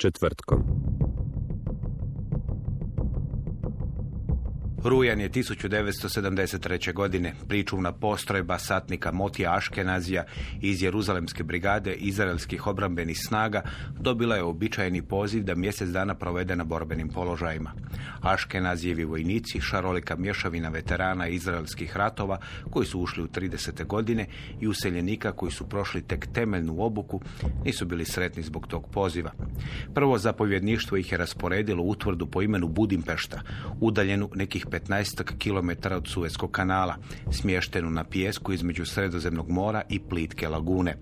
Četvrtkom. Rujan je 1973. godine pričuvna postrojba satnika Motija Aškenazija iz Jeruzalemske brigade izraelskih obrambenih snaga dobila je običajeni poziv da mjesec dana provede na borbenim položajima. Aškenazijevi vojnici, šarolika mješavina veterana izraelskih ratova koji su ušli u 30. godine i useljenika koji su prošli tek temeljnu obuku, nisu bili sretni zbog tog poziva. Prvo zapovjedništvo ih je rasporedilo utvrdu po imenu Budimpešta, udaljenu nekih 15 km od Suezkog kanala, smještenu na pijesku između Sredozemnog mora i plitke lagune.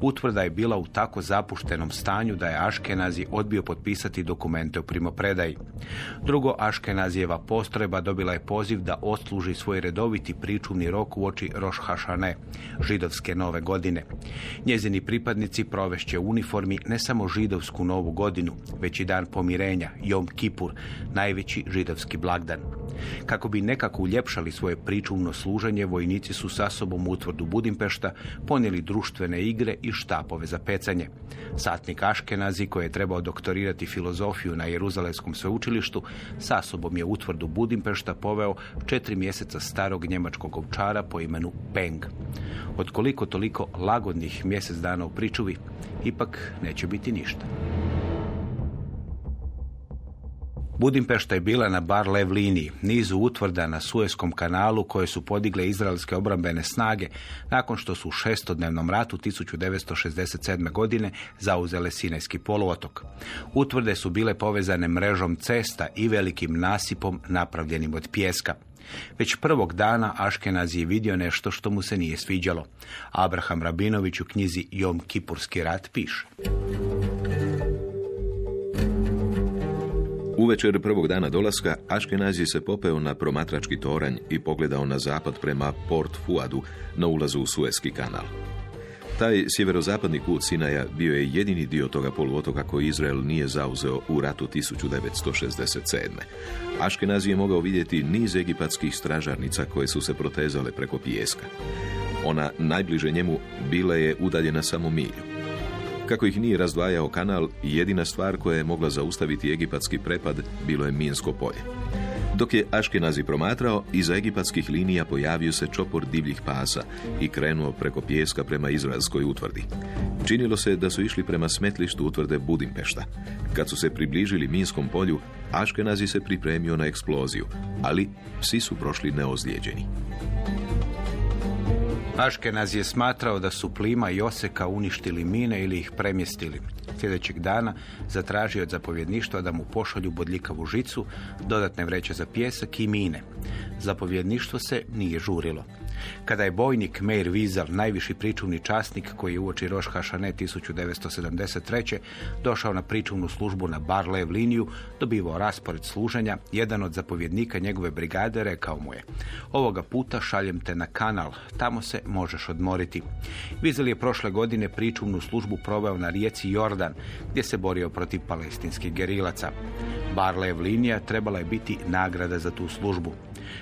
Utvrda je bila u tako zapuštenom stanju da je Aškenazi odbio potpisati dokumente o primopredaji. Drugo, Aškenazijeva postrojba dobila je poziv da odsluži svoj redoviti pričuvni rok u oči Roš Hašane, židovske nove godine. Njezini pripadnici provešće u uniformi ne samo židovsku novu godinu, već i dan pomirenja, Jom Kipur, najveći židovski blagdan. Kako bi nekako uljepšali svoje pričuvno služenje, vojnici su sa sobom u utvrdu Budimpešta ponijeli društvene igre i štapove za pecanje. Satnik Aškenazi, koji je trebao doktorirati filozofiju na Jeruzalemskom sveučilištu, sa sobom je u utvrdu Budimpešta poveo četiri mjeseca starog njemačkog ovčara po imenu Peng. Od koliko toliko lagodnih mjesec dana u pričuvi, ipak neće biti ništa. Budimpešta je bila na Bar Lev liniji, nizu utvrda na Suezkom kanalu koje su podigle izraelske obrambene snage nakon što su u šestodnevnom ratu 1967. godine zauzele Sinajski poluotok. Utvrde su bile povezane mrežom cesta i velikim nasipom napravljenim od pijeska. Već prvog dana Aškenaz je vidio nešto što mu se nije sviđalo. Abraham Rabinović u knjizi Jom Kipurski rat piše. Uvečer prvog dana dolaska, Aškenazi se popeo na promatrački toranj i pogledao na zapad prema Port Fuadu na ulazu u Suezki kanal. Taj sjeverozapadni kut Sinaja bio je jedini dio toga poluotoka koji Izrael nije zauzeo u ratu 1967. Aškenazi je mogao vidjeti niz egipatskih stražarnica koje su se protezale preko pijeska. Ona najbliže njemu bila je udaljena samo milju. Kako ih nije razdvajao kanal, jedina stvar koja je mogla zaustaviti egipatski prepad bilo je minsko polje. Dok je Aškenazi promatrao, iza egipatskih linija pojavio se čopor divljih pasa i krenuo preko pijeska prema izraelskoj utvrdi. Činilo se da su išli prema smetlištu utvrde Budimpešta. Kad su se približili minskom polju, Aškenazi se pripremio na eksploziju, ali psi su prošli neozlijeđeni. Aškenaz je smatrao da su Plima i Oseka uništili mine ili ih premjestili. Sljedećeg dana zatražio od zapovjedništva da mu pošalju bodljikavu žicu, dodatne vreće za pjesak i mine. Zapovjedništvo se nije žurilo. Kada je bojnik Meir Vizal, najviši pričuvni časnik koji je uoči Roš Hašane 1973. došao na pričuvnu službu na Bar Lev liniju, dobivao raspored služenja, jedan od zapovjednika njegove brigade rekao mu je Ovoga puta šaljem te na kanal, tamo se možeš odmoriti. Vizel je prošle godine pričuvnu službu proveo na rijeci Jordan, gdje se borio protiv palestinskih gerilaca. Bar Lev linija trebala je biti nagrada za tu službu.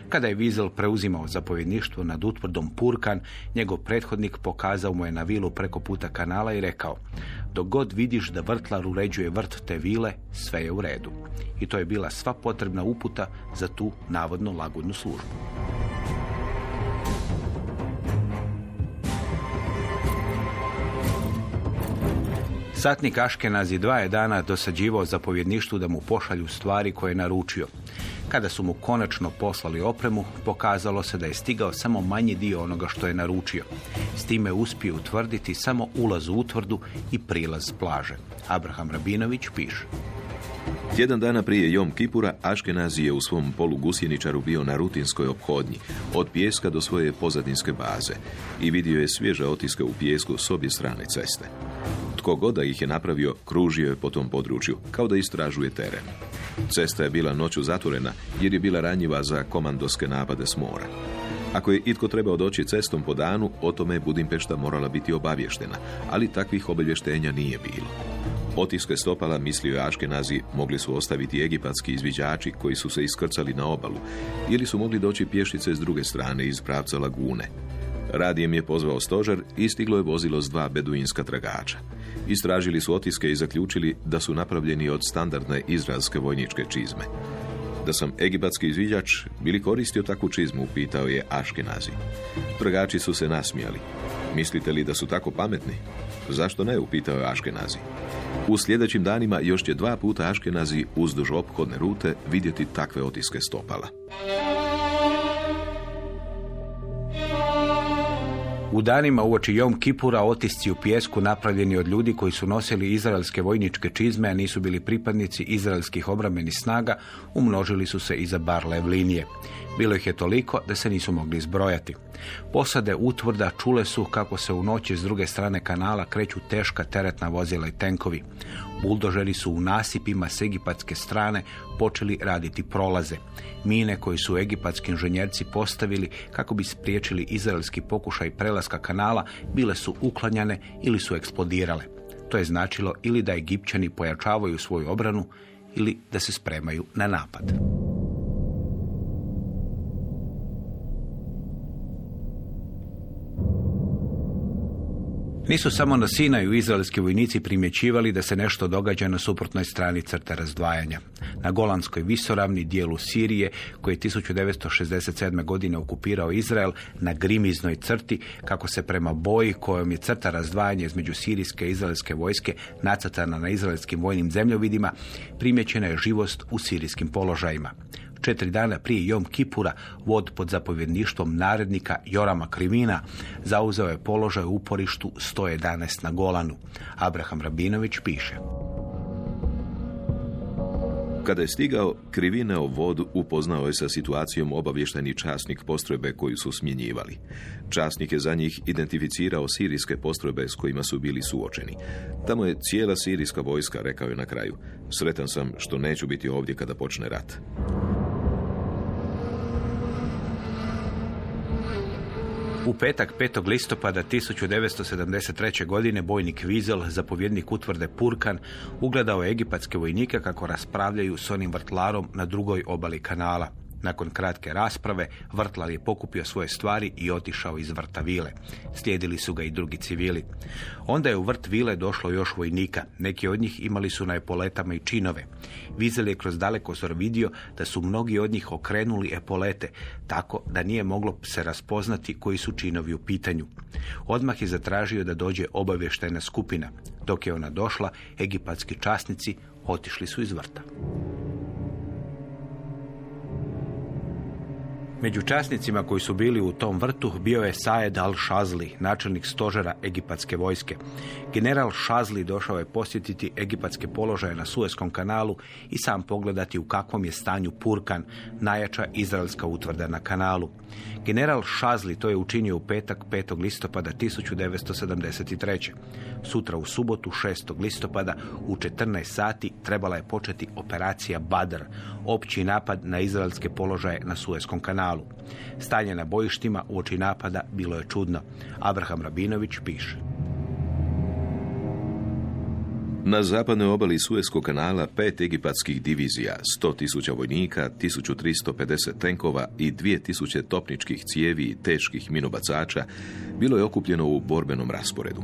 Kada je Vizel preuzimao zapovjedništvo nad utvrdom Purkan, njegov prethodnik pokazao mu je na vilu preko puta kanala i rekao dok god vidiš da vrtlar uređuje vrt te vile, sve je u redu. I to je bila sva potrebna uputa za tu navodno lagodnu službu. Satnik Aškenazi dva je dana dosađivao zapovjedništvu da mu pošalju stvari koje je naručio. Kada su mu konačno poslali opremu, pokazalo se da je stigao samo manji dio onoga što je naručio. S time uspio utvrditi samo ulaz u utvrdu i prilaz plaže. Abraham Rabinović piše. Tjedan dana prije Jom Kipura, Aškenazi je u svom polugusjeničaru bio na rutinskoj ophodnji, od pijeska do svoje pozadinske baze i vidio je svježe otiske u pijesku s obje strane ceste. Tko god da ih je napravio, kružio je po tom području, kao da istražuje teren. Cesta je bila noću zatvorena jer je bila ranjiva za komandoske napade s mora. Ako je itko trebao doći cestom po danu, o tome Budimpešta morala biti obavještena, ali takvih obavještenja nije bilo. Otiske stopala, mislio je Aškenazi, mogli su ostaviti egipatski izviđači koji su se iskrcali na obalu, ili su mogli doći pješice s druge strane iz pravca lagune. Radijem je pozvao stožer i stiglo je vozilo s dva beduinska tragača. Istražili su otiske i zaključili da su napravljeni od standardne izraelske vojničke čizme. Da sam egipatski izviđač, bili koristio takvu čizmu, pitao je Aškenazi. Tragači su se nasmijali. Mislite li da su tako pametni? Zašto ne, upitao je Aškenazi. U sljedećim danima još će dva puta Aškenazi uzduž ophodne rute vidjeti takve otiske stopala. U danima uoči Jom Kipura otisci u pijesku napravljeni od ljudi koji su nosili izraelske vojničke čizme, a nisu bili pripadnici izraelskih obrambenih snaga, umnožili su se iza Barlev linije. Bilo ih je toliko da se nisu mogli izbrojati. Posade utvrda čule su kako se u noći s druge strane kanala kreću teška teretna vozila i tenkovi. Buldožeri su u nasipima s egipatske strane počeli raditi prolaze. Mine koje su egipatski inženjerci postavili kako bi spriječili izraelski pokušaj prelaska kanala bile su uklanjane ili su eksplodirale. To je značilo ili da Egipćani pojačavaju svoju obranu ili da se spremaju na napad. Nisu samo na Sinaju izraelski vojnici primjećivali da se nešto događa na suprotnoj strani crte razdvajanja. Na Golanskoj visoravni dijelu Sirije, koji je 1967. godine okupirao Izrael, na grimiznoj crti, kako se prema boji kojom je crta razdvajanja između sirijske i izraelske vojske nacrtana na izraelskim vojnim zemljovidima, primjećena je živost u sirijskim položajima četiri dana prije Jom Kipura, vod pod zapovjedništvom narednika Jorama Krivina, zauzeo je položaj u uporištu 111 na Golanu. Abraham Rabinović piše. Kada je stigao Krivineo vod upoznao je sa situacijom obavješteni časnik postrojbe koju su smjenjivali. Časnik je za njih identificirao sirijske postrojbe s kojima su bili suočeni. Tamo je cijela sirijska vojska, rekao je na kraju. Sretan sam što neću biti ovdje kada počne rat. U petak 5. listopada 1973. godine bojnik Vizel, zapovjednik utvrde Purkan, ugledao egipatske vojnike kako raspravljaju s onim vrtlarom na drugoj obali kanala. Nakon kratke rasprave, vrtlar je pokupio svoje stvari i otišao iz vrta vile. Slijedili su ga i drugi civili. Onda je u vrt vile došlo još vojnika. Neki od njih imali su na epoletama i činove. Vizel je kroz daleko vidio da su mnogi od njih okrenuli epolete, tako da nije moglo se raspoznati koji su činovi u pitanju. Odmah je zatražio da dođe obavještajna skupina. Dok je ona došla, egipatski časnici otišli su iz vrta. Među časnicima koji su bili u tom vrtu bio je Saed al-Shazli, načelnik stožera egipatske vojske. General Shazli došao je posjetiti egipatske položaje na Suezkom kanalu i sam pogledati u kakvom je stanju Purkan, najjača izraelska utvrda na kanalu. General Shazli to je učinio u petak 5. listopada 1973. Sutra u subotu 6. listopada u 14 sati trebala je početi operacija Badr, opći napad na izraelske položaje na Suezkom kanalu. Stanje na bojištima u oči napada bilo je čudno. Abraham Rabinović piše. Na zapadnoj obali Suezkog kanala pet egipatskih divizija, 100.000 vojnika, 1350 tenkova i 2000 topničkih cijevi i teških minobacača bilo je okupljeno u borbenom rasporedu.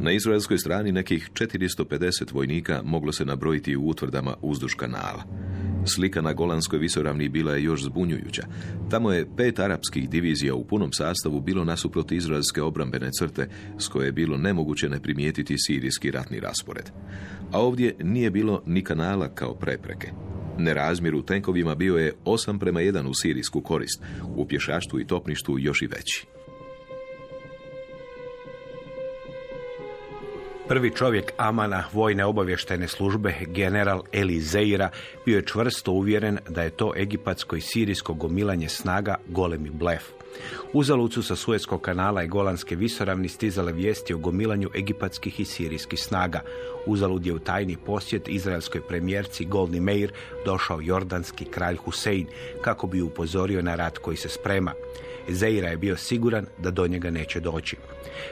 Na izraelskoj strani nekih 450 vojnika moglo se nabrojiti u utvrdama uzduž kanala. Slika na Golanskoj visoravni bila je još zbunjujuća. Tamo je pet arapskih divizija u punom sastavu bilo nasuprot izraelske obrambene crte s koje je bilo nemoguće ne primijetiti sirijski ratni raspored. A ovdje nije bilo ni kanala kao prepreke. Nerazmjer u tenkovima bio je 8 prema 1 u sirijsku korist, u pješaštvu i topništvu još i veći. Prvi čovjek Amana vojne obavještajne službe, general Eli Zeira, bio je čvrsto uvjeren da je to egipatsko i sirijsko gomilanje snaga golemi blef. Uzalud su sa Suezkog kanala i Golanske visoravni stizale vijesti o gomilanju egipatskih i sirijskih snaga. Uzalud je u tajni posjet izraelskoj premijerci Golni Meir došao jordanski kralj Husein kako bi upozorio na rat koji se sprema. Zeira je bio siguran da do njega neće doći.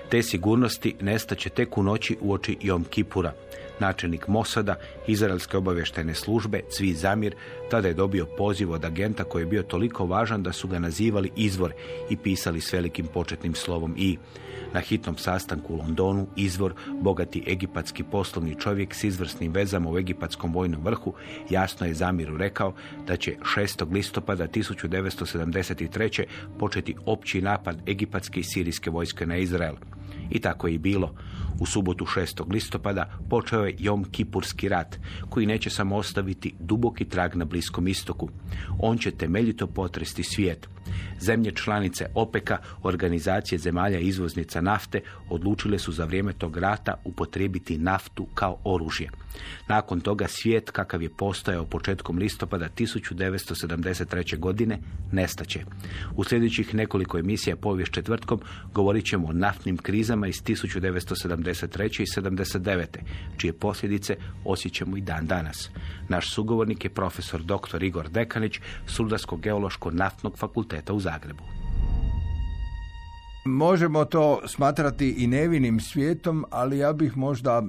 Te sigurnosti nestaće tek u noći uoči Jom Kipura. Načelnik Mosada, izraelske obavještajne službe, Cvi Zamir, tada je dobio poziv od agenta koji je bio toliko važan da su ga nazivali izvor i pisali s velikim početnim slovom i. Na hitnom sastanku u Londonu izvor, bogati egipatski poslovni čovjek s izvrsnim vezama u egipatskom vojnom vrhu, jasno je Zamiru rekao da će 6. listopada 1973. početi opći napad egipatske i sirijske vojske na Izrael. I tako je i bilo. U subotu 6. listopada počeo je Jom Kipurski rat, koji neće samo ostaviti duboki trag na Bliskom istoku. On će temeljito potresti svijet. Zemlje članice OPEC-a, organizacije zemalja izvoznica nafte, odlučile su za vrijeme tog rata upotrijebiti naftu kao oružje. Nakon toga svijet, kakav je postojao početkom listopada 1973. godine, nestaće. U sljedećih nekoliko emisija povijest četvrtkom govorit ćemo o naftnim krizama iz 1973. i 79. čije posljedice osjećamo i dan danas. Naš sugovornik je profesor dr. Igor Dekanić, Sudarsko-geološko-naftnog fakulteta u Zagrebu. Možemo to smatrati i nevinim svijetom, ali ja bih možda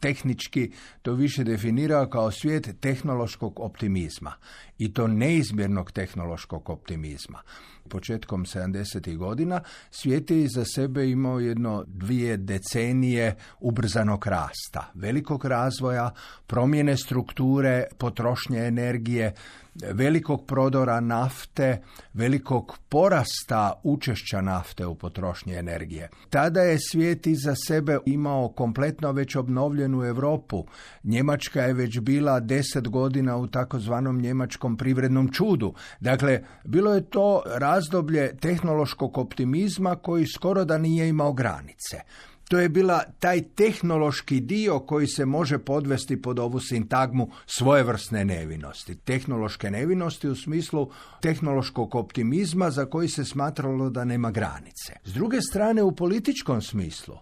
tehnički to više definirao kao svijet tehnološkog optimizma i to neizmjernog tehnološkog optimizma. Početkom 70. godina svijet je iza sebe imao jedno dvije decenije ubrzanog rasta, velikog razvoja, promjene strukture, potrošnje energije, velikog prodora nafte, velikog porasta učešća nafte u potrošnji energije. Tada je svijet iza sebe imao kompletno već obnovljenu Europu. Njemačka je već bila deset godina u takozvanom njemačkom privrednom čudu. Dakle, bilo je to razdoblje tehnološkog optimizma koji skoro da nije imao granice. To je bila taj tehnološki dio koji se može podvesti pod ovu sintagmu svojevrsne nevinosti. Tehnološke nevinosti u smislu tehnološkog optimizma za koji se smatralo da nema granice. S druge strane, u političkom smislu,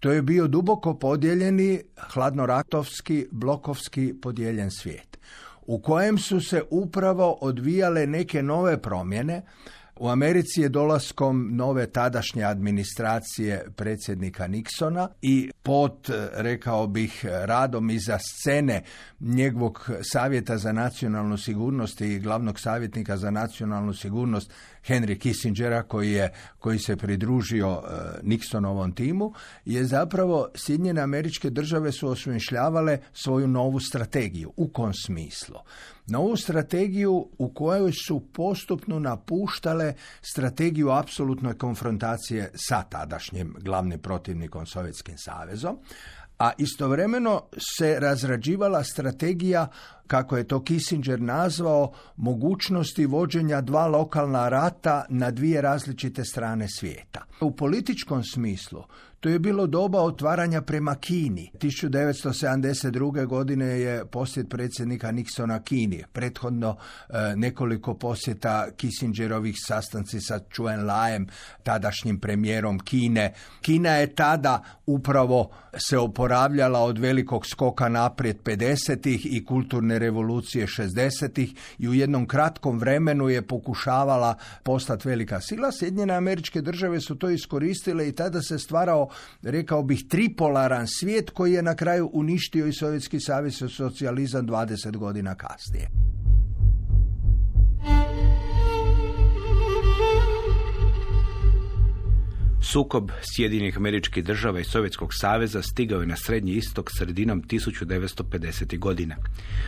to je bio duboko podijeljeni, hladnoratovski, blokovski podijeljen svijet u kojem su se upravo odvijale neke nove promjene, u Americi je dolaskom nove tadašnje administracije predsjednika Nixona i pod, rekao bih, radom iza scene njegovog savjeta za nacionalnu sigurnost i glavnog savjetnika za nacionalnu sigurnost Henry Kissingera koji, je, koji se pridružio uh, Nixonovom timu je zapravo Sjedinjene američke države su osmišljavale svoju novu strategiju. U kom smislu? Novu strategiju u kojoj su postupno napuštale strategiju apsolutne konfrontacije sa tadašnjim glavnim protivnikom Sovjetskim savezom, a istovremeno se razrađivala strategija, kako je to Kissinger nazvao, mogućnosti vođenja dva lokalna rata na dvije različite strane svijeta. U političkom smislu to je bilo doba otvaranja prema Kini. 1972. godine je posjet predsjednika Nixona Kini. Prethodno e, nekoliko posjeta Kissingerovih sastanci sa Chuen Laem, tadašnjim premijerom Kine. Kina je tada upravo se oporavljala od velikog skoka naprijed 50. i kulturne revolucije 60. i u jednom kratkom vremenu je pokušavala postati velika sila. Sjedinjene američke države su to iskoristile i tada se stvarao rekao bih, tripolaran svijet koji je na kraju uništio i Sovjetski savez i socijalizam 20 godina kasnije. Sukob Sjedinjenih američkih država i Sovjetskog saveza stigao je na Srednji istok sredinom 1950. godina.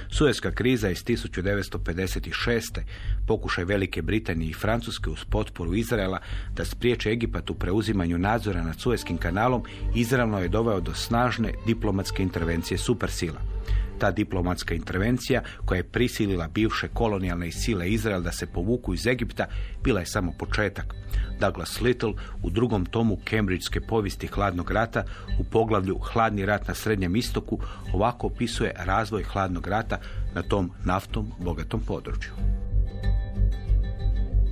Suezka kriza iz 1956. pokušaj Velike Britanije i Francuske uz potporu Izraela da spriječe Egipat u preuzimanju nadzora nad Suezkim kanalom izravno je doveo do snažne diplomatske intervencije supersila. Ta diplomatska intervencija koja je prisilila bivše kolonijalne sile Izrael da se povuku iz Egipta bila je samo početak. Douglas Little u drugom tomu Cambridgeke povijesti hladnog rata u poglavlju Hladni rat na Srednjem istoku ovako opisuje razvoj hladnog rata na tom naftom bogatom području.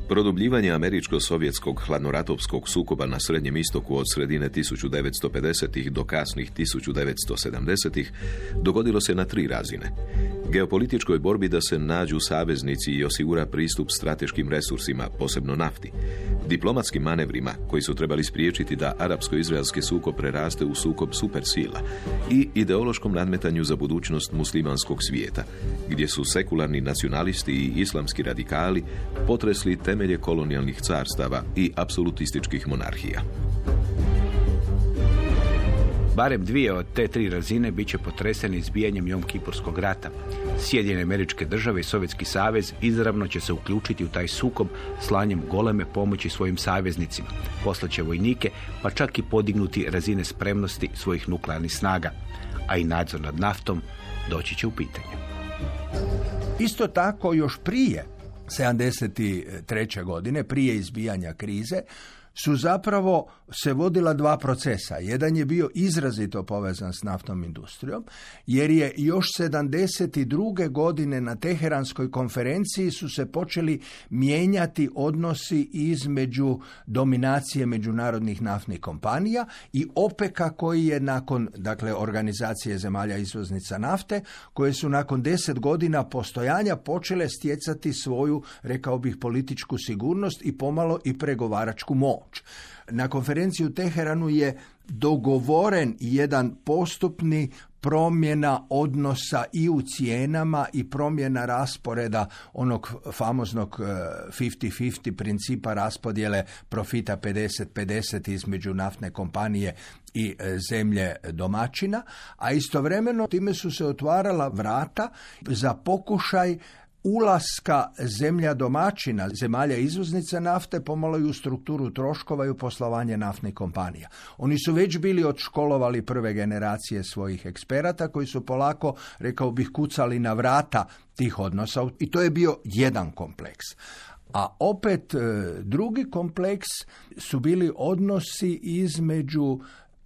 Produbljivanje američko-sovjetskog hladnoratovskog sukoba na Srednjem istoku od sredine 1950. do kasnih 1970. dogodilo se na tri razine. Geopolitičkoj borbi da se nađu saveznici i osigura pristup strateškim resursima, posebno nafti. Diplomatskim manevrima koji su trebali spriječiti da arapsko-izraelski sukob preraste u sukob supersila i ideološkom nadmetanju za budućnost muslimanskog svijeta, gdje su sekularni nacionalisti i islamski radikali potresli temelje kolonijalnih carstava i apsolutističkih monarhija. Barem dvije od te tri razine bit će potresene izbijanjem Jom Kipurskog rata. Sjedinjene američke države i Sovjetski savez izravno će se uključiti u taj sukob slanjem goleme pomoći svojim saveznicima. Poslaće vojnike, pa čak i podignuti razine spremnosti svojih nuklearnih snaga. A i nadzor nad naftom doći će u pitanje. Isto tako još prije 73. godine, prije izbijanja krize, su zapravo se vodila dva procesa. Jedan je bio izrazito povezan s naftnom industrijom, jer je još 72. godine na Teheranskoj konferenciji su se počeli mijenjati odnosi između dominacije međunarodnih naftnih kompanija i OPEKA koji je nakon, dakle, organizacije zemalja izvoznica nafte, koje su nakon deset godina postojanja počele stjecati svoju, rekao bih, političku sigurnost i pomalo i pregovaračku moć. Na konferenciji u Teheranu je dogovoren jedan postupni promjena odnosa i u cijenama i promjena rasporeda onog famoznog 50-50 principa raspodjele profita 50-50 između naftne kompanije i e, zemlje domaćina, a istovremeno time su se otvarala vrata za pokušaj ulaska zemlja domaćina, zemalja izvoznica nafte, pomalo i u strukturu troškova i u poslovanje naftnih kompanija. Oni su već bili odškolovali prve generacije svojih eksperata koji su polako, rekao bih, kucali na vrata tih odnosa i to je bio jedan kompleks. A opet e, drugi kompleks su bili odnosi između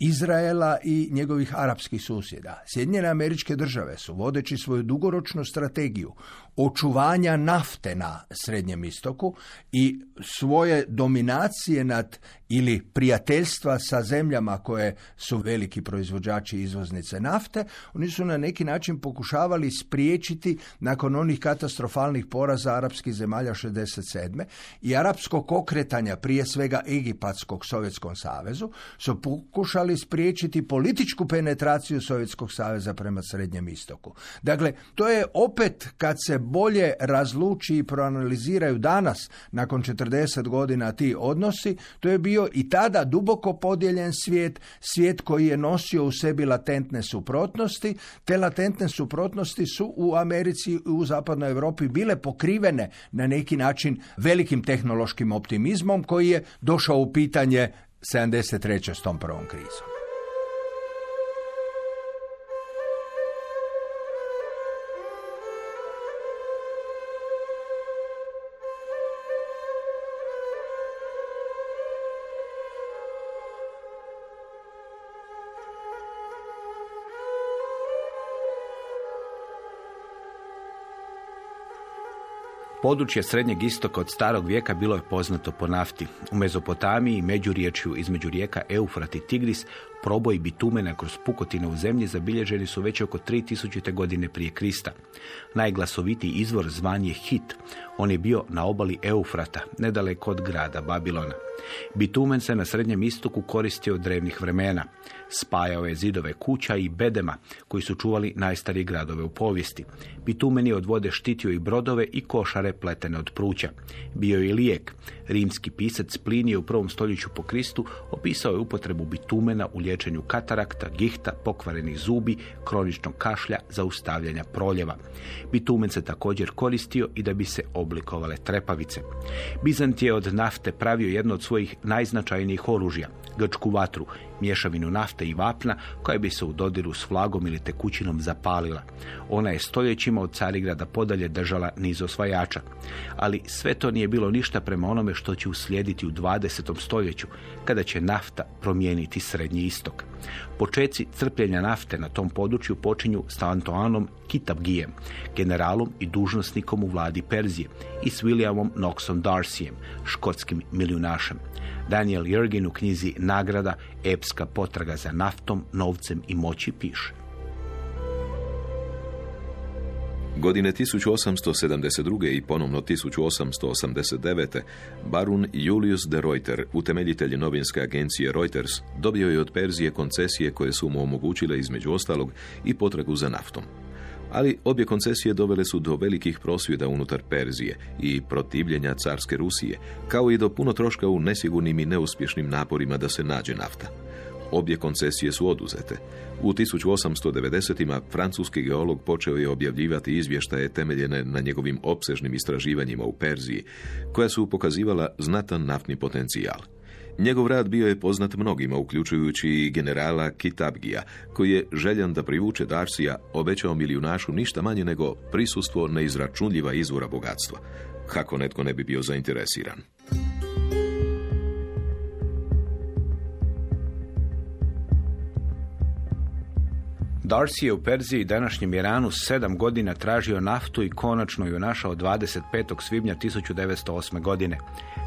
Izraela i njegovih arapskih susjeda. Sjedinjene američke države su, vodeći svoju dugoročnu strategiju očuvanja nafte na Srednjem istoku i svoje dominacije nad ili prijateljstva sa zemljama koje su veliki proizvođači izvoznice nafte, oni su na neki način pokušavali spriječiti nakon onih katastrofalnih poraza arapskih zemalja 67. i arapskog okretanja, prije svega Egipatskog Sovjetskom savezu, su pokušali spriječiti političku penetraciju Sovjetskog saveza prema Srednjem istoku. Dakle, to je opet kad se bolje razluči i proanaliziraju danas, nakon 40 godina ti odnosi, to je bio i tada duboko podijeljen svijet, svijet koji je nosio u sebi latentne suprotnosti. Te latentne suprotnosti su u Americi i u zapadnoj Europi bile pokrivene na neki način velikim tehnološkim optimizmom koji je došao u pitanje 73. s tom prvom krizom. Područje Srednjeg istoka od starog vijeka bilo je poznato po nafti. U Mezopotamiji međuriječju između rijeka Eufrat i Tigris proboj bitumena kroz pukotine u zemlji zabilježeni su već oko 3000. godine prije Krista. Najglasovitiji izvor zvan je Hit. On je bio na obali Eufrata, nedaleko od grada Babilona. Bitumen se na Srednjem istoku koristio od drevnih vremena. Spajao je zidove kuća i bedema, koji su čuvali najstarije gradove u povijesti. Bitumen je od vode štitio i brodove i košare pletene od pruća. Bio je i lijek. Rimski pisac Plinije u prvom stoljeću po Kristu opisao je upotrebu bitumena u liječenju katarakta, gihta, pokvarenih zubi, kroničnog kašlja, zaustavljanja proljeva. Bitumen se također koristio i da bi se oblikovale trepavice. Bizant je od nafte pravio jedno od svojih najznačajnijih oružja, grčku vatru, mješavinu nafte i vapna koja bi se u dodiru s flagom ili tekućinom zapalila. Ona je stoljećima od Carigrada podalje držala niz osvajača. Ali sve to nije bilo ništa prema onome što će uslijediti u 20. stoljeću, kada će nafta promijeniti Srednji istok. Počeci crpljenja nafte na tom području počinju s Antoanom Kitabgijem, generalom i dužnosnikom u vladi Perzije i s Williamom Knoxom Darcyjem, škotskim milijunašem. Daniel Jurgin u knjizi Nagrada, epska potraga za naftom, novcem i moći piše. Godine 1872. i ponovno 1889. barun Julius de Reuter, utemeljitelj novinske agencije Reuters, dobio je od Perzije koncesije koje su mu omogućile između ostalog i potragu za naftom. Ali obje koncesije dovele su do velikih prosvjeda unutar Perzije i protivljenja carske Rusije, kao i do puno troška u nesigurnim i neuspješnim naporima da se nađe nafta. Obje koncesije su oduzete. U 1890-ima francuski geolog počeo je objavljivati izvještaje temeljene na njegovim opsežnim istraživanjima u Perziji, koja su pokazivala znatan naftni potencijal. Njegov rad bio je poznat mnogima, uključujući i generala Kitabgija, koji je željan da privuče Darsija obećao milijunašu ništa manje nego prisustvo neizračunljiva izvora bogatstva. Kako netko ne bi bio zainteresiran. Darcy je u Perziji i današnjem Iranu sedam godina tražio naftu i konačno ju našao 25. svibnja 1908. godine.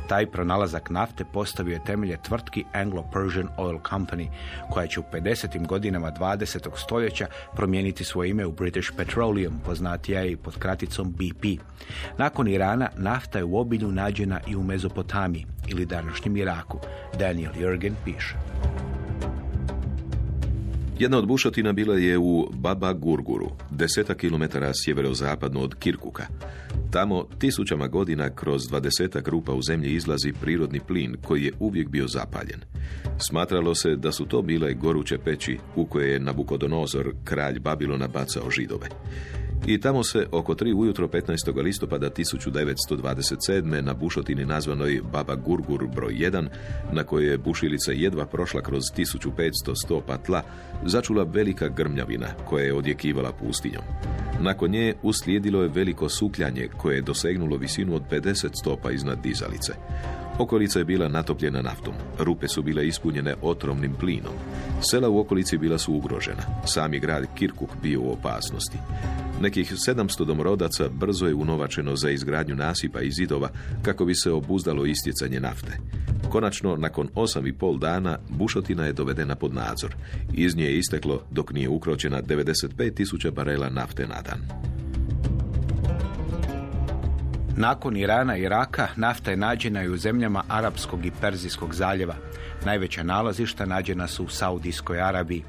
Taj pronalazak nafte postavio je temelje tvrtki Anglo-Persian Oil Company, koja će u 50. godinama 20. stoljeća promijeniti svoje ime u British Petroleum, poznatija je i pod kraticom BP. Nakon Irana, nafta je u obilju nađena i u Mezopotamiji ili današnjem Iraku. Daniel Jurgen piše. Jedna od bušotina bila je u Baba Gurguru, deseta kilometara sjeverozapadno od Kirkuka. Tamo tisućama godina kroz dvadesetak rupa u zemlji izlazi prirodni plin koji je uvijek bio zapaljen. Smatralo se da su to bile goruće peći u koje je Nabukodonozor, kralj Babilona, bacao židove. I tamo se oko tri ujutro 15. listopada 1927. na bušotini nazvanoj Baba Gurgur broj 1, na kojoj je bušilica jedva prošla kroz 1500 stopa tla, začula velika grmljavina koja je odjekivala pustinjom. Nakon nje uslijedilo je veliko sukljanje koje je dosegnulo visinu od 50 stopa iznad dizalice. Okolica je bila natopljena naftom, rupe su bile ispunjene otrovnim plinom. Sela u okolici bila su ugrožena, sami grad Kirkuk bio u opasnosti. Nekih 700 domorodaca brzo je unovačeno za izgradnju nasipa i zidova kako bi se obuzdalo istjecanje nafte. Konačno, nakon osam i pol dana, bušotina je dovedena pod nadzor. Iz nje je isteklo, dok nije ukročena, 95.000 barela nafte na dan. Nakon Irana i Iraka nafta je nađena i u zemljama Arapskog i Perzijskog zaljeva. Najveća nalazišta nađena su u Saudijskoj Arabiji.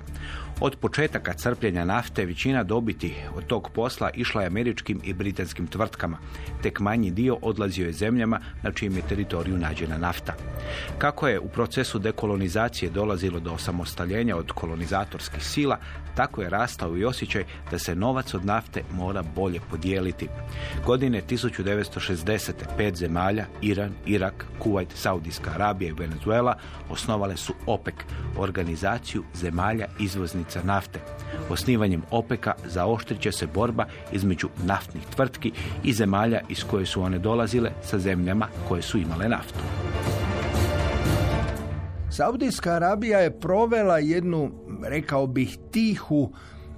Od početaka crpljenja nafte većina dobiti od tog posla išla je američkim i britanskim tvrtkama. Tek manji dio odlazio je zemljama na čijem je teritoriju nađena nafta. Kako je u procesu dekolonizacije dolazilo do osamostaljenja od kolonizatorskih sila, tako je rastao i osjećaj da se novac od nafte mora bolje podijeliti. Godine 1960. pet zemalja, Iran, Irak, Kuwait, Saudijska Arabija i Venezuela, osnovale su OPEC, organizaciju zemalja izvoznica nafte. Osnivanjem OPEC-a zaoštrit će se borba između naftnih tvrtki i zemalja iz koje su one dolazile sa zemljama koje su imale naftu. Saudijska Arabija je provela jednu, rekao bih, tihu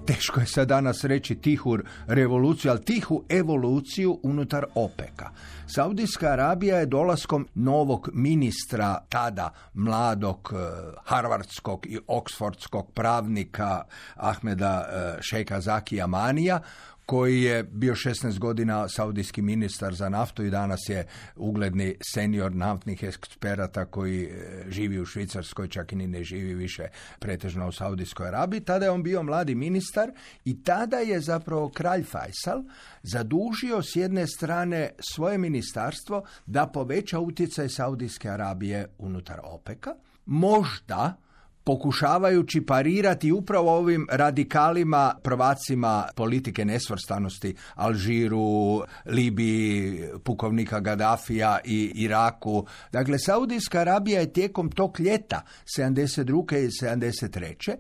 teško je sad danas reći tihu revoluciju, ali tihu evoluciju unutar OPEC-a. Saudijska Arabija je dolaskom novog ministra, tada mladog eh, harvardskog i oksfordskog pravnika Ahmeda eh, Šejka Zakija Manija, koji je bio 16 godina saudijski ministar za naftu i danas je ugledni senior naftnih eksperata koji e, živi u Švicarskoj, čak i ni ne živi više pretežno u Saudijskoj Arabiji. Tada je on bio mladi ministar i tada je zapravo kralj Faisal zadužio s jedne strane svoje ministarstvo da poveća utjecaj Saudijske Arabije unutar OPEC-a. Možda pokušavajući parirati upravo ovim radikalima, prvacima politike nesvrstanosti, Alžiru, Libiji, pukovnika Gaddafija i Iraku. Dakle, Saudijska Arabija je tijekom tog ljeta 72. i 73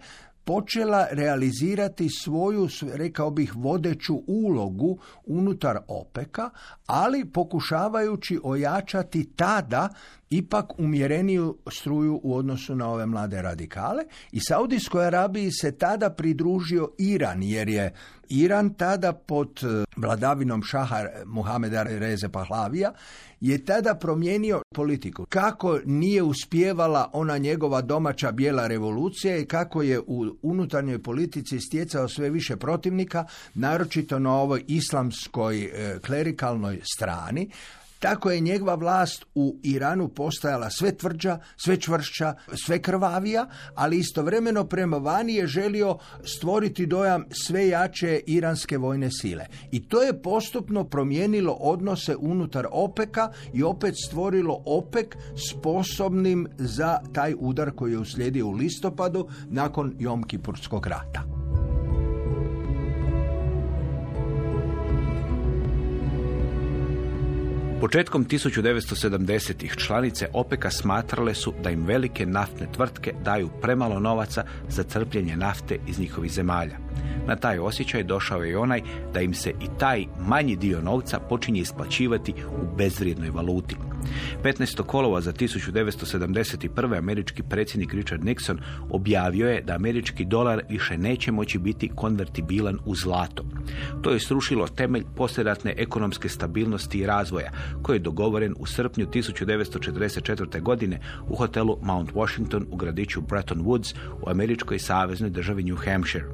počela realizirati svoju, rekao bih, vodeću ulogu unutar OPEKA, ali pokušavajući ojačati tada ipak umjereniju struju u odnosu na ove mlade radikale. I Saudijskoj Arabiji se tada pridružio Iran jer je Iran tada pod eh, vladavinom šaha Muhameda Reze Pahlavija je tada promijenio politiku. Kako nije uspjevala ona njegova domaća bijela revolucija i kako je u unutarnjoj politici stjecao sve više protivnika, naročito na ovoj islamskoj eh, klerikalnoj strani, tako je njegova vlast u Iranu postajala sve tvrđa, sve čvršća, sve krvavija, ali istovremeno prema vani je želio stvoriti dojam sve jače iranske vojne sile. I to je postupno promijenilo odnose unutar OPEK-a i opet stvorilo OPEK sposobnim za taj udar koji je uslijedio u listopadu nakon Jomkipurskog rata. Početkom 1970-ih članice OPEC-a smatrale su da im velike naftne tvrtke daju premalo novaca za crpljenje nafte iz njihovih zemalja. Na taj osjećaj došao je i onaj da im se i taj manji dio novca počinje isplaćivati u bezvrijednoj valuti. 15. kolova za 1971. američki predsjednik Richard Nixon objavio je da američki dolar više neće moći biti konvertibilan u zlato. To je srušilo temelj posljedatne ekonomske stabilnosti i razvoja, koji je dogovoren u srpnju 1944. godine u hotelu Mount Washington u gradiću Bretton Woods u američkoj saveznoj državi New Hampshire.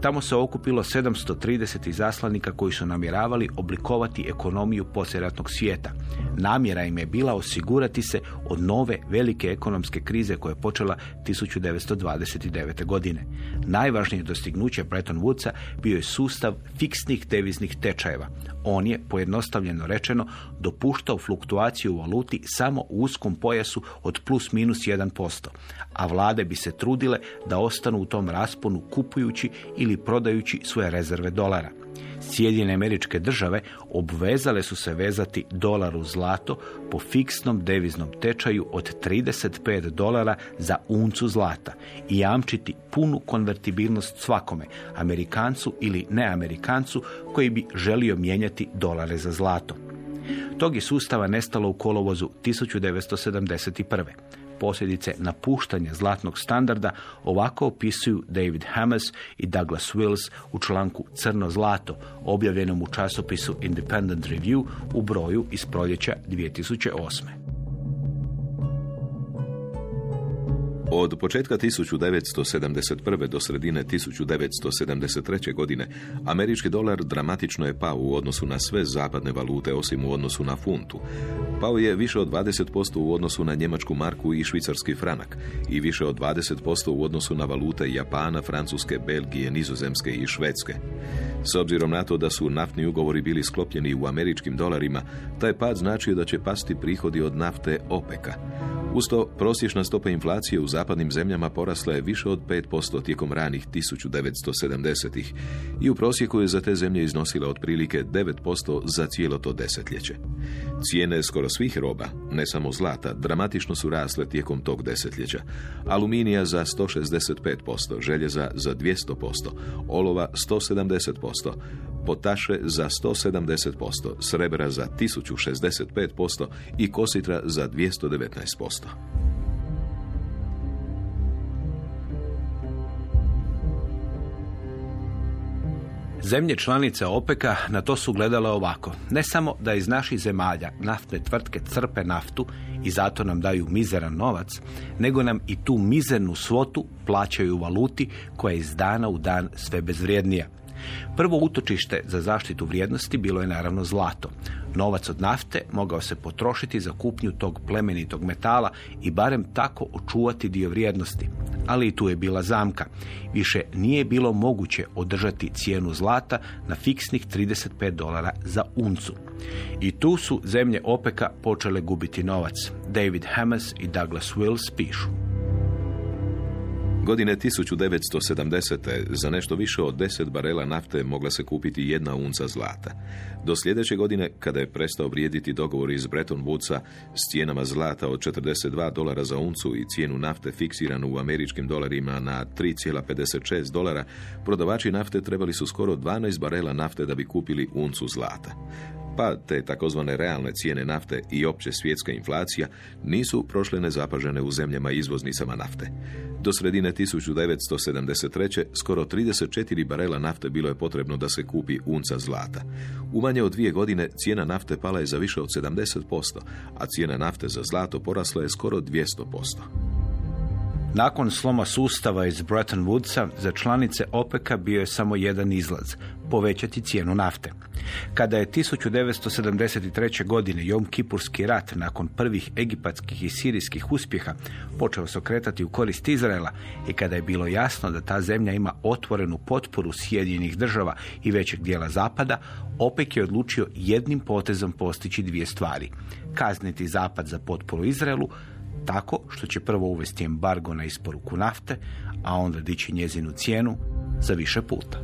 Tamo se okupilo 730 izaslanika koji su namjeravali oblikovati ekonomiju posljeratnog svijeta. Namjera im je bila osigurati se od nove velike ekonomske krize koja je počela 1929. godine. Najvažnije dostignuće Bretton Woodsa bio je sustav fiksnih deviznih tečajeva. On je, pojednostavljeno rečeno, dopuštao fluktuaciju u valuti samo u uskom pojasu od plus minus 1%, a vlade bi se trudile da ostanu u tom rasponu kupujući ili prodajući svoje rezerve dolara. Sjedinjene američke države obvezale su se vezati dolar u zlato po fiksnom deviznom tečaju od 35 dolara za uncu zlata i jamčiti punu konvertibilnost svakome, Amerikancu ili neamerikancu koji bi želio mijenjati dolare za zlato. Tog je sustava nestalo u kolovozu 1971 posljedice napuštanja zlatnog standarda ovako opisuju David Hammers i Douglas Wills u članku Crno zlato, objavljenom u časopisu Independent Review u broju iz proljeća 2008. Od početka 1971. do sredine 1973. godine američki dolar dramatično je pao u odnosu na sve zapadne valute osim u odnosu na funtu. Pao je više od 20% u odnosu na njemačku marku i švicarski franak i više od 20% u odnosu na valute Japana, Francuske, Belgije, Nizozemske i Švedske. S obzirom na to da su naftni ugovori bili sklopljeni u američkim dolarima, taj pad značio da će pasti prihodi od nafte OPEC-a. Usto, prosječna stopa inflacije u zapadnim zemljama porasla je više od 5% tijekom ranih 1970-ih i u prosjeku je za te zemlje iznosila otprilike 9% za cijelo to desetljeće. Cijene skoro svih roba, ne samo zlata, dramatično su rasle tijekom tog desetljeća. Aluminija za 165%, željeza za 200%, olova 170%, potaše za 170%, srebra za 1065% i kositra za 219%. Zemlje članice OPEC-a na to su gledale ovako. Ne samo da iz naših zemalja naftne tvrtke crpe naftu i zato nam daju mizeran novac, nego nam i tu mizernu svotu plaćaju valuti koja je iz dana u dan sve bezvrijednija. Prvo utočište za zaštitu vrijednosti bilo je naravno zlato. Novac od nafte mogao se potrošiti za kupnju tog plemenitog metala i barem tako očuvati dio vrijednosti. Ali i tu je bila zamka. Više nije bilo moguće održati cijenu zlata na fiksnih 35 dolara za uncu. I tu su zemlje OPEC-a počele gubiti novac. David Hammers i Douglas Wills pišu. Godine 1970. za nešto više od 10 barela nafte mogla se kupiti jedna unca zlata. Do sljedeće godine, kada je prestao vrijediti dogovor iz Bretton Woodsa s cijenama zlata od 42 dolara za uncu i cijenu nafte fiksiranu u američkim dolarima na 3,56 dolara, prodavači nafte trebali su skoro 12 barela nafte da bi kupili uncu zlata pa te takozvane realne cijene nafte i opće svjetska inflacija nisu prošle nezapažene u zemljama izvoznicama nafte. Do sredine 1973. skoro 34 barela nafte bilo je potrebno da se kupi unca zlata. U manje od dvije godine cijena nafte pala je za više od 70%, a cijena nafte za zlato porasla je skoro 200%. Nakon sloma sustava iz Bretton Woodsa za članice OPEC-a bio je samo jedan izlaz, povećati cijenu nafte. Kada je 1973. godine Jom Kipurski rat nakon prvih egipatskih i sirijskih uspjeha počeo se okretati u korist Izraela i kada je bilo jasno da ta zemlja ima otvorenu potporu Sjedinjenih država i većeg dijela Zapada, OPEC je odlučio jednim potezom postići dvije stvari. Kazniti Zapad za potporu Izraelu, tako što će prvo uvesti embargo na isporuku nafte, a onda dići njezinu cijenu za više puta.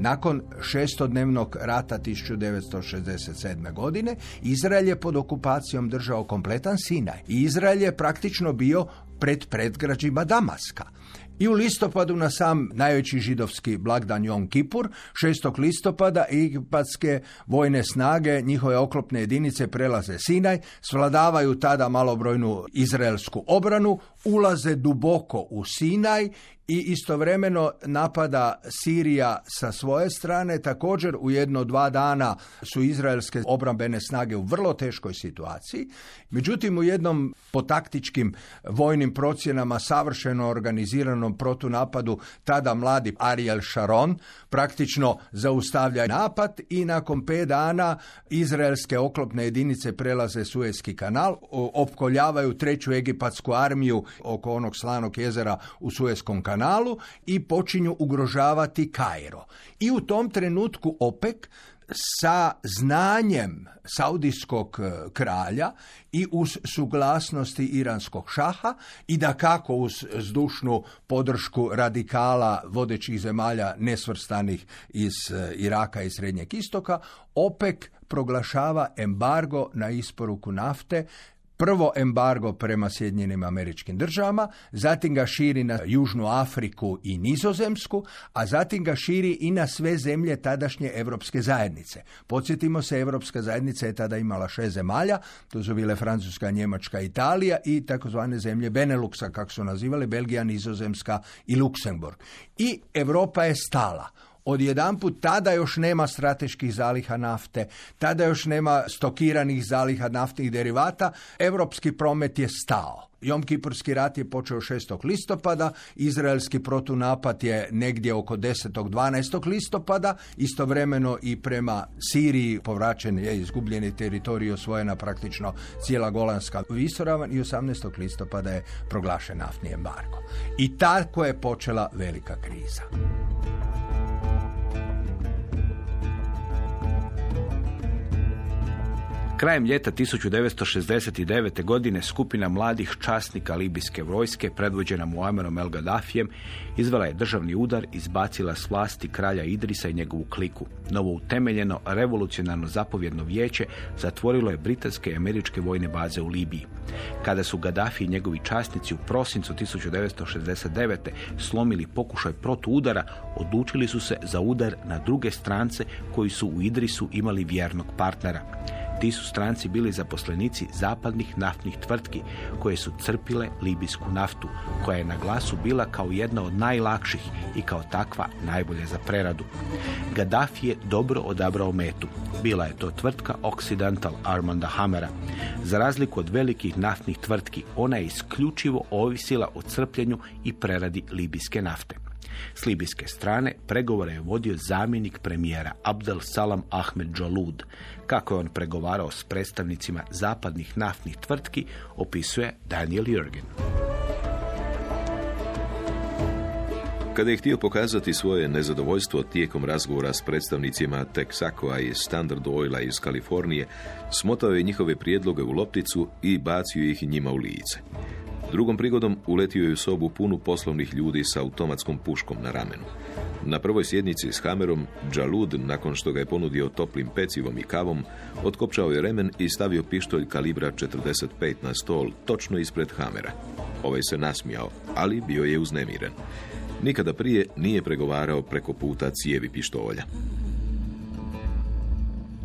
Nakon šestodnevnog rata 1967. godine Izrael je pod okupacijom držao kompletan Sinaj i Izrael je praktično bio pred predgrađima Damaska. I u listopadu na sam najveći židovski blagdan Jom Kipur, 6. listopada egipatske vojne snage, njihove oklopne jedinice prelaze Sinaj, svladavaju tada malobrojnu izraelsku obranu, ulaze duboko u Sinaj i istovremeno napada Sirija sa svoje strane. Također u jedno dva dana su izraelske obrambene snage u vrlo teškoj situaciji. Međutim, u jednom po taktičkim vojnim procjenama savršeno organiziranom protunapadu tada mladi Ariel Sharon praktično zaustavlja napad i nakon pet dana izraelske oklopne jedinice prelaze Suezki kanal, opkoljavaju treću egipatsku armiju oko onog slanog jezera u Suezkom kanalu i počinju ugrožavati Kairo. I u tom trenutku OPEC sa znanjem saudijskog e, kralja i uz suglasnosti iranskog šaha i da kako uz zdušnu podršku radikala vodećih zemalja nesvrstanih iz e, Iraka i Srednjeg istoka, OPEC proglašava embargo na isporuku nafte prvo embargo prema Sjedinjenim američkim državama, zatim ga širi na Južnu Afriku i Nizozemsku, a zatim ga širi i na sve zemlje tadašnje Europske zajednice. Podsjetimo se, Europska zajednica je tada imala šest zemalja, to su bile Francuska, Njemačka, Italija i takozvane zemlje Beneluxa, kako su nazivali, Belgija, Nizozemska i Luksemburg. I Europa je stala odjedanput tada još nema strateških zaliha nafte, tada još nema stokiranih zaliha naftnih derivata, europski promet je stao. Jom Kipurski rat je počeo 6. listopada, izraelski protunapad je negdje oko 10. 12. listopada, istovremeno i prema Siriji povraćen je izgubljeni teritorij osvojena praktično cijela Golanska visoravan i 18. listopada je proglašen naftni embargo. I tako je počela velika kriza. Krajem ljeta 1969. godine skupina mladih časnika libijske vojske, predvođena Muamerom El Gaddafijem, izvela je državni udar i izbacila s vlasti kralja Idrisa i njegovu kliku. Novo utemeljeno revolucionarno zapovjedno vijeće zatvorilo je britanske i američke vojne baze u Libiji. Kada su Gaddafi i njegovi časnici u prosincu 1969. slomili pokušaj protuudara, odlučili su se za udar na druge strance koji su u Idrisu imali vjernog partnera. Ti su stranci bili zaposlenici zapadnih naftnih tvrtki koje su crpile libijsku naftu, koja je na glasu bila kao jedna od najlakših i kao takva najbolje za preradu. Gaddafi je dobro odabrao metu. Bila je to tvrtka Occidental Armanda Hammera. Za razliku od velikih naftnih tvrtki, ona je isključivo ovisila o crpljenju i preradi libijske nafte. S libijske strane pregovore je vodio zamjenik premijera Abdel Salam Ahmed Jalud. Kako je on pregovarao s predstavnicima zapadnih naftnih tvrtki, opisuje Daniel Jürgen. Kada je htio pokazati svoje nezadovoljstvo tijekom razgovora s predstavnicima Texacoa i Standard Oila iz Kalifornije, smotao je njihove prijedloge u lopticu i bacio ih njima u lice. Drugom prigodom uletio je u sobu punu poslovnih ljudi sa automatskom puškom na ramenu. Na prvoj sjednici s Hamerom, Džalud, nakon što ga je ponudio toplim pecivom i kavom, otkopčao je remen i stavio pištolj kalibra 45 na stol, točno ispred Hamera. Ovaj se nasmijao, ali bio je uznemiren. Nikada prije nije pregovarao preko puta cijevi pištolja.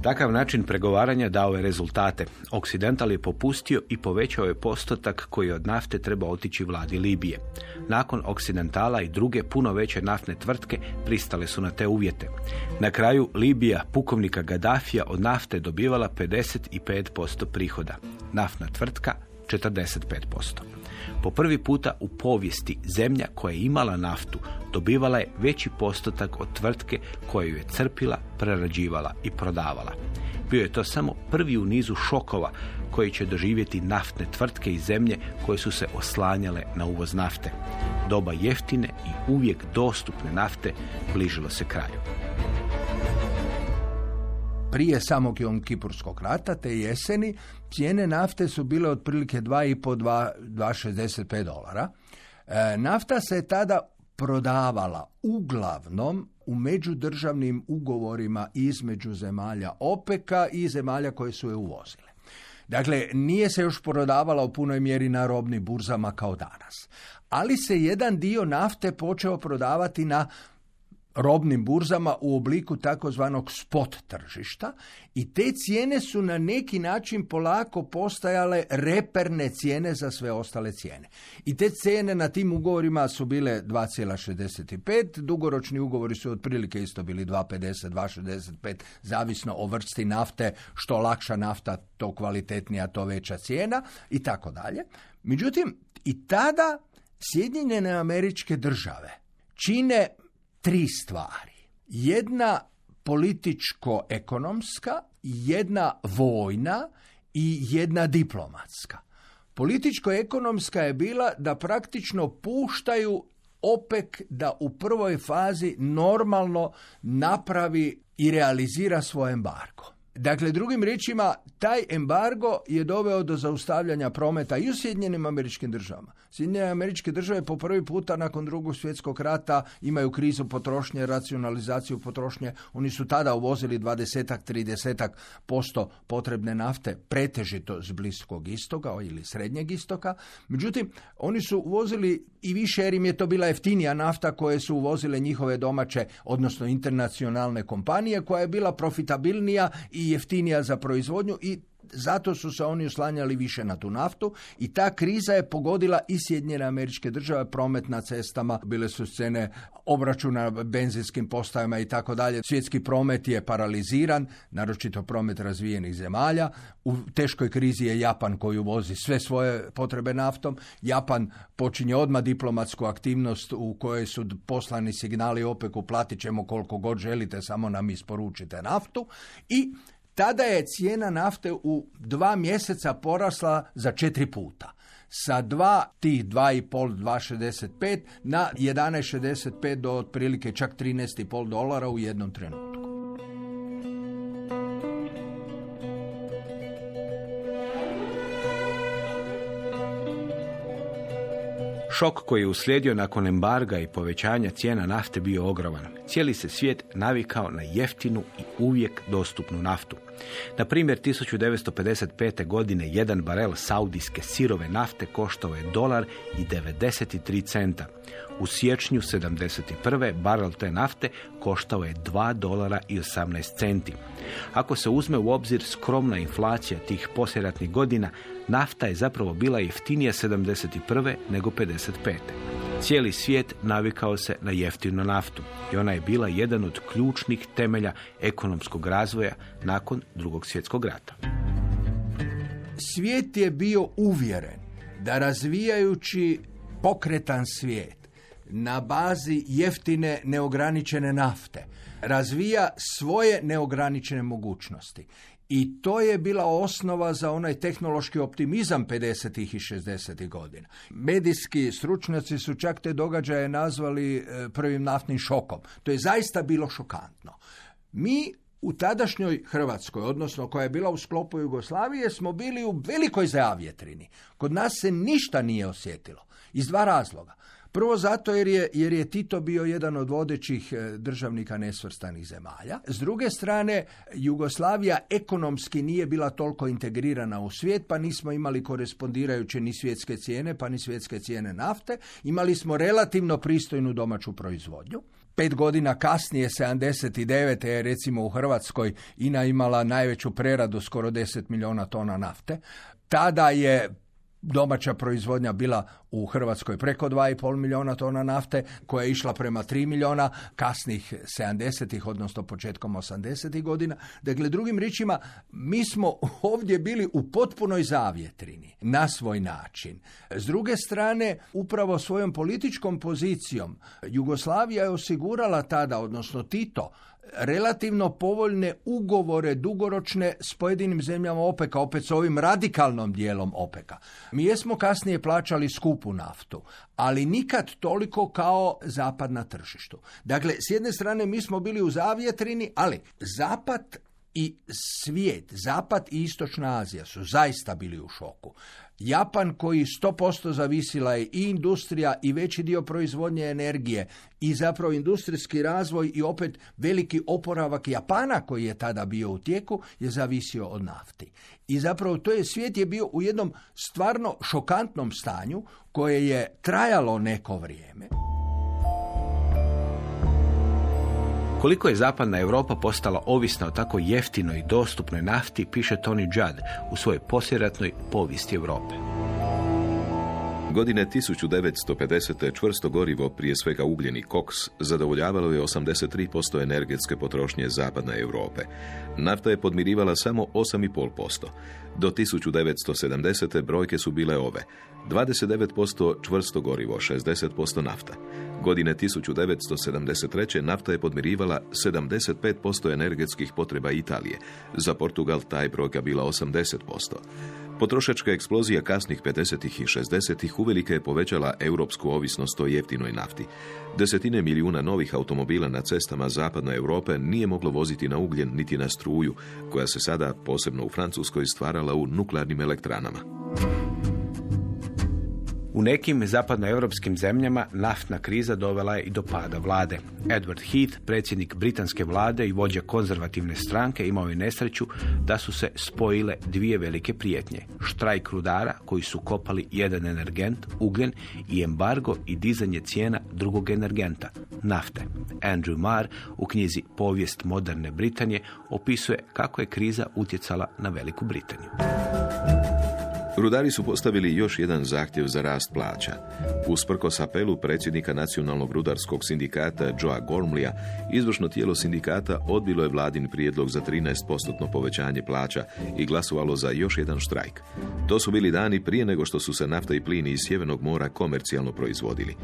Takav način pregovaranja dao je rezultate. Occidental je popustio i povećao je postotak koji od nafte treba otići vladi Libije. Nakon Occidentala i druge puno veće naftne tvrtke pristale su na te uvjete. Na kraju Libija pukovnika Gaddafija od nafte dobivala 55% prihoda. Naftna tvrtka 45%. Po prvi puta u povijesti zemlja koja je imala naftu dobivala je veći postotak od tvrtke koju je crpila, prerađivala i prodavala. Bio je to samo prvi u nizu šokova koji će doživjeti naftne tvrtke i zemlje koje su se oslanjale na uvoz nafte. Doba jeftine i uvijek dostupne nafte bližilo se kraju prije samog Jom Kipurskog rata, te jeseni, cijene nafte su bile otprilike 2,5-2,65 dolara. E, nafta se tada prodavala uglavnom u međudržavnim ugovorima između zemalja OPEC-a i zemalja koje su je uvozile. Dakle, nije se još prodavala u punoj mjeri na robnim burzama kao danas. Ali se jedan dio nafte počeo prodavati na robnim burzama u obliku takozvanog spot tržišta i te cijene su na neki način polako postajale reperne cijene za sve ostale cijene. I te cijene na tim ugovorima su bile 2,65, dugoročni ugovori su otprilike isto bili 2,50, 2,65, zavisno o vrsti nafte, što lakša nafta, to kvalitetnija, to veća cijena i tako dalje. Međutim, i tada Sjedinjene američke države čine tri stvari. Jedna političko-ekonomska, jedna vojna i jedna diplomatska. Političko-ekonomska je bila da praktično puštaju OPEC da u prvoj fazi normalno napravi i realizira svoj embargo. Dakle, drugim riječima, taj embargo je doveo do zaustavljanja prometa i u Sjedinjenim američkim državama. Sjedinjene američke države po prvi puta nakon drugog svjetskog rata imaju krizu potrošnje, racionalizaciju potrošnje. Oni su tada uvozili 20 30 posto potrebne nafte, pretežito s Bliskog istoga ili Srednjeg istoka. Međutim, oni su uvozili i više jer im je to bila jeftinija nafta koje su uvozile njihove domaće, odnosno internacionalne kompanije, koja je bila profitabilnija i jeftinija za proizvodnju i zato su se oni oslanjali više na tu naftu i ta kriza je pogodila i Sjedinjene američke države, promet na cestama, bile su scene obračuna benzinskim postajama i tako dalje. Svjetski promet je paraliziran, naročito promet razvijenih zemalja. U teškoj krizi je Japan koji uvozi sve svoje potrebe naftom. Japan počinje odmah diplomatsku aktivnost u kojoj su poslani signali OPEC-u platit ćemo koliko god želite, samo nam isporučite naftu i tada je cijena nafte u dva mjeseca porasla za četiri puta. Sa dva, tih 2,5, 2,65 na 11,65 do otprilike čak 13,5 dolara u jednom trenutku. Šok koji je uslijedio nakon embarga i povećanja cijena nafte bio ogroman. Cijeli se svijet navikao na jeftinu i uvijek dostupnu naftu. Na primjer, 1955. godine jedan barel saudijske sirove nafte koštao je dolar i 93 centa. U siječnju 71. barel te nafte koštao je 2 dolara i 18 centi. Ako se uzme u obzir skromna inflacija tih posljeratnih godina, nafta je zapravo bila jeftinija 71. nego 55. Cijeli svijet navikao se na jeftinu naftu i ona je bila jedan od ključnih temelja ekonomskog razvoja nakon drugog svjetskog rata. Svijet je bio uvjeren da razvijajući pokretan svijet na bazi jeftine neograničene nafte razvija svoje neograničene mogućnosti i to je bila osnova za onaj tehnološki optimizam 50. i 60. godina. Medijski stručnjaci su čak te događaje nazvali e, prvim naftnim šokom. To je zaista bilo šokantno. Mi u tadašnjoj Hrvatskoj, odnosno koja je bila u sklopu Jugoslavije, smo bili u velikoj zavjetrini. Kod nas se ništa nije osjetilo. Iz dva razloga. Prvo zato jer je, jer je Tito bio jedan od vodećih e, državnika nesvrstanih zemalja. S druge strane, Jugoslavija ekonomski nije bila toliko integrirana u svijet, pa nismo imali korespondirajuće ni svjetske cijene, pa ni svjetske cijene nafte. Imali smo relativno pristojnu domaću proizvodnju. Pet godina kasnije, 79. je recimo u Hrvatskoj INA imala najveću preradu, skoro 10 milijuna tona nafte. Tada je domaća proizvodnja bila u Hrvatskoj preko 2,5 milijuna tona nafte, koja je išla prema 3 milijuna kasnih 70-ih, odnosno početkom 80-ih godina. Dakle, drugim riječima, mi smo ovdje bili u potpunoj zavjetrini, na svoj način. S druge strane, upravo svojom političkom pozicijom, Jugoslavija je osigurala tada, odnosno Tito, relativno povoljne ugovore dugoročne s pojedinim zemljama OPEC-a, opet s ovim radikalnom dijelom OPEC-a. Mi jesmo kasnije plaćali skupu naftu, ali nikad toliko kao zapad na tržištu. Dakle, s jedne strane mi smo bili u zavjetrini, ali zapad i svijet, zapad i istočna Azija su zaista bili u šoku. Japan koji 100% zavisila je i industrija i veći dio proizvodnje energije i zapravo industrijski razvoj i opet veliki oporavak Japana koji je tada bio u tijeku je zavisio od nafti. I zapravo to je svijet je bio u jednom stvarno šokantnom stanju koje je trajalo neko vrijeme. Koliko je zapadna Europa postala ovisna o tako jeftinoj i dostupnoj nafti, piše Tony Judd u svojoj posljeratnoj povijesti Europe. Godine 1950. čvrsto gorivo, prije svega ugljeni koks, zadovoljavalo je 83% energetske potrošnje zapadne Europe. Nafta je podmirivala samo 8,5%. Do 1970. brojke su bile ove. 29% čvrsto gorivo, 60% nafta. Godine 1973. nafta je podmirivala 75% energetskih potreba Italije. Za Portugal taj brojka bila 80%. Potrošačka eksplozija kasnih 50. i 60. uvelike je povećala europsku ovisnost o jeftinoj nafti. Desetine milijuna novih automobila na cestama zapadne Europe nije moglo voziti na ugljen niti na struju, koja se sada, posebno u Francuskoj, stvarala u nuklearnim elektranama. U nekim zapadnoevropskim zemljama naftna kriza dovela je i do pada vlade. Edward Heath, predsjednik britanske vlade i vođa konzervativne stranke, imao je nesreću da su se spojile dvije velike prijetnje. Štrajk rudara koji su kopali jedan energent, ugljen i embargo i dizanje cijena drugog energenta, nafte. Andrew Marr u knjizi Povijest moderne Britanije opisuje kako je kriza utjecala na Veliku Britaniju. Rudari su postavili još jedan zahtjev za rast plaća. Usprkos apelu predsjednika Nacionalnog rudarskog sindikata Joa Gormlija, izvršno tijelo sindikata odbilo je vladin prijedlog za 13% povećanje plaća i glasovalo za još jedan štrajk. To su bili dani prije nego što su se nafta i plini iz Sjevernog mora komercijalno proizvodili.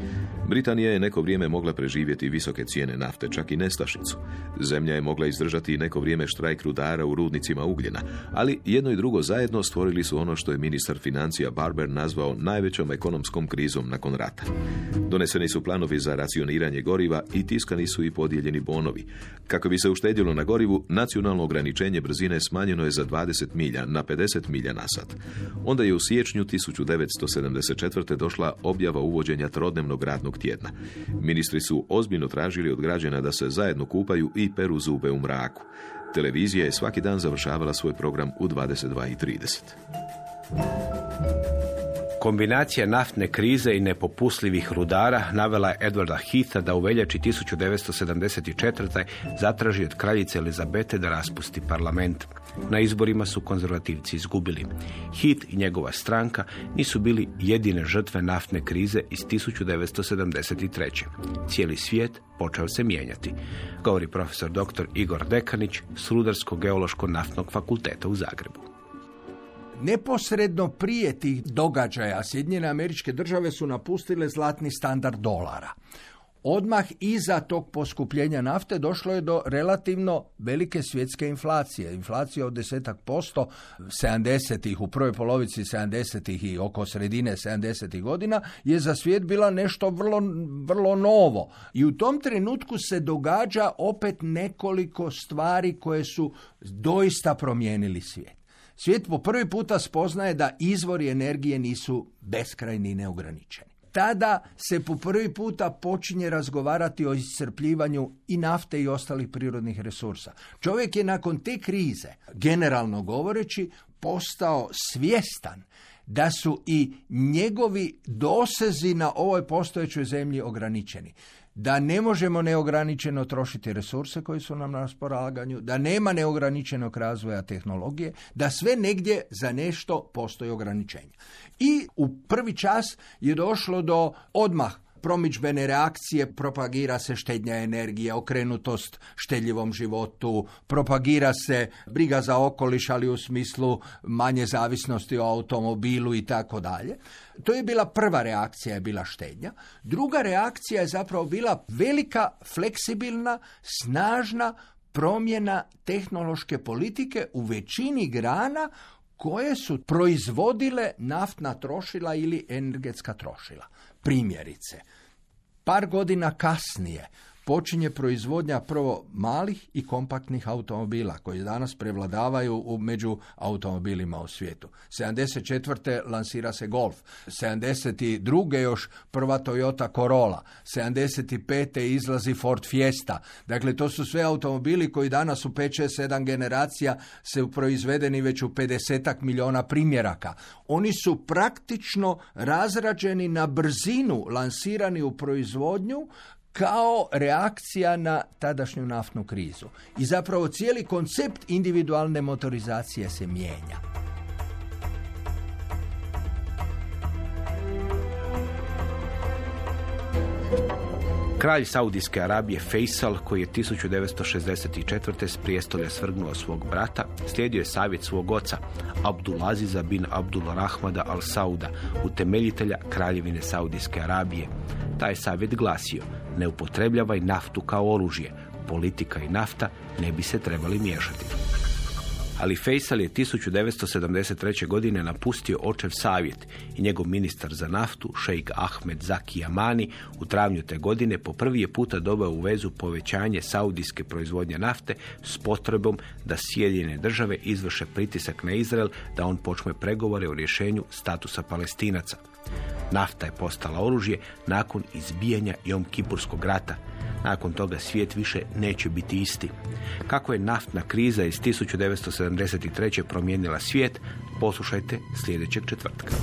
Britanija je neko vrijeme mogla preživjeti visoke cijene nafte, čak i nestašicu. Zemlja je mogla izdržati neko vrijeme štrajk rudara u rudnicima ugljena, ali jedno i drugo zajedno stvorili su ono što je ministar ministar financija Barber nazvao najvećom ekonomskom krizom nakon rata. Doneseni su planovi za racioniranje goriva i tiskani su i podijeljeni bonovi. Kako bi se uštedjelo na gorivu, nacionalno ograničenje brzine smanjeno je za 20 milja na 50 milja na sat. Onda je u siječnju 1974. došla objava uvođenja trodnevnog radnog tjedna. Ministri su ozbiljno tražili od građana da se zajedno kupaju i peru zube u mraku. Televizija je svaki dan završavala svoj program u 22.30. Kombinacija naftne krize i nepopusljivih rudara navela je Edwarda Heatha da u veljači 1974. zatraži od kraljice Elizabete da raspusti parlament. Na izborima su konzervativci izgubili. Heath i njegova stranka nisu bili jedine žrtve naftne krize iz 1973. Cijeli svijet počeo se mijenjati, govori profesor dr. Igor Dekanić s Rudarsko-geološko-naftnog fakulteta u Zagrebu. Neposredno prije tih događaja Sjedinjene američke države su napustile zlatni standard dolara. odmah iza tog poskupljenja nafte došlo je do relativno velike svjetske inflacije. Inflacija od desetak posto 70-ih, u prvoj polovici 70-ih i oko sredine 70-ih godina je za svijet bila nešto vrlo, vrlo novo. I u tom trenutku se događa opet nekoliko stvari koje su doista promijenili svijet. Svijet po prvi puta spoznaje da izvori energije nisu beskrajni i neograničeni tada se po prvi puta počinje razgovarati o iscrpljivanju i nafte i ostalih prirodnih resursa. Čovjek je nakon te krize, generalno govoreći, postao svjestan da su i njegovi dosezi na ovoj postojećoj zemlji ograničeni da ne možemo neograničeno trošiti resurse koji su nam na raspolaganju, da nema neograničenog razvoja tehnologije, da sve negdje za nešto postoji ograničenja. I u prvi čas je došlo do odmah promičbene reakcije propagira se štednja energije, okrenutost štedljivom životu, propagira se briga za okoliš, ali u smislu manje zavisnosti o automobilu i tako dalje. To je bila prva reakcija, je bila štednja. Druga reakcija je zapravo bila velika, fleksibilna, snažna promjena tehnološke politike u većini grana koje su proizvodile naftna trošila ili energetska trošila. Primjerice, par godina kasnije počinje proizvodnja prvo malih i kompaktnih automobila koji danas prevladavaju među automobilima u svijetu. 74. lansira se Golf, 72. još prva Toyota Corolla, 75. izlazi Ford Fiesta. Dakle, to su sve automobili koji danas u 5-6-7 generacija se proizvedeni već u 50 milijuna primjeraka. Oni su praktično razrađeni na brzinu, lansirani u proizvodnju kao reakcija na tadašnju naftnu krizu. I zapravo cijeli koncept individualne motorizacije se mijenja. Kralj Saudijske Arabije Faisal, koji je 1964. s prijestolja svrgnuo svog brata, slijedio je savjet svog oca, Abdulaziza bin Abdul Rahmada al-Sauda, utemeljitelja Kraljevine Saudijske Arabije. Taj savjet glasio, ne upotrebljavaj naftu kao oružje, politika i nafta ne bi se trebali miješati ali Faisal je 1973. godine napustio očev savjet i njegov ministar za naftu, šejk Ahmed Zaki Amani, u travnju te godine po prvi je puta dobao u vezu povećanje saudijske proizvodnje nafte s potrebom da Sjedinjene države izvrše pritisak na Izrael da on počne pregovore o rješenju statusa palestinaca. Nafta je postala oružje nakon izbijanja Jom Kipurskog rata. Nakon toga svijet više neće biti isti. Kako je naftna kriza iz 1973. promijenila svijet, poslušajte sljedećeg četvrtka.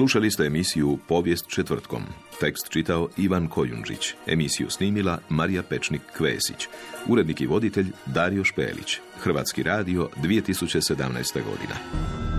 Slušali ste emisiju Povijest četvrtkom. Tekst čitao Ivan Kojundžić. Emisiju snimila Marija Pečnik-Kvesić. Urednik i voditelj Dario Špelić. Hrvatski radio 2017. godina.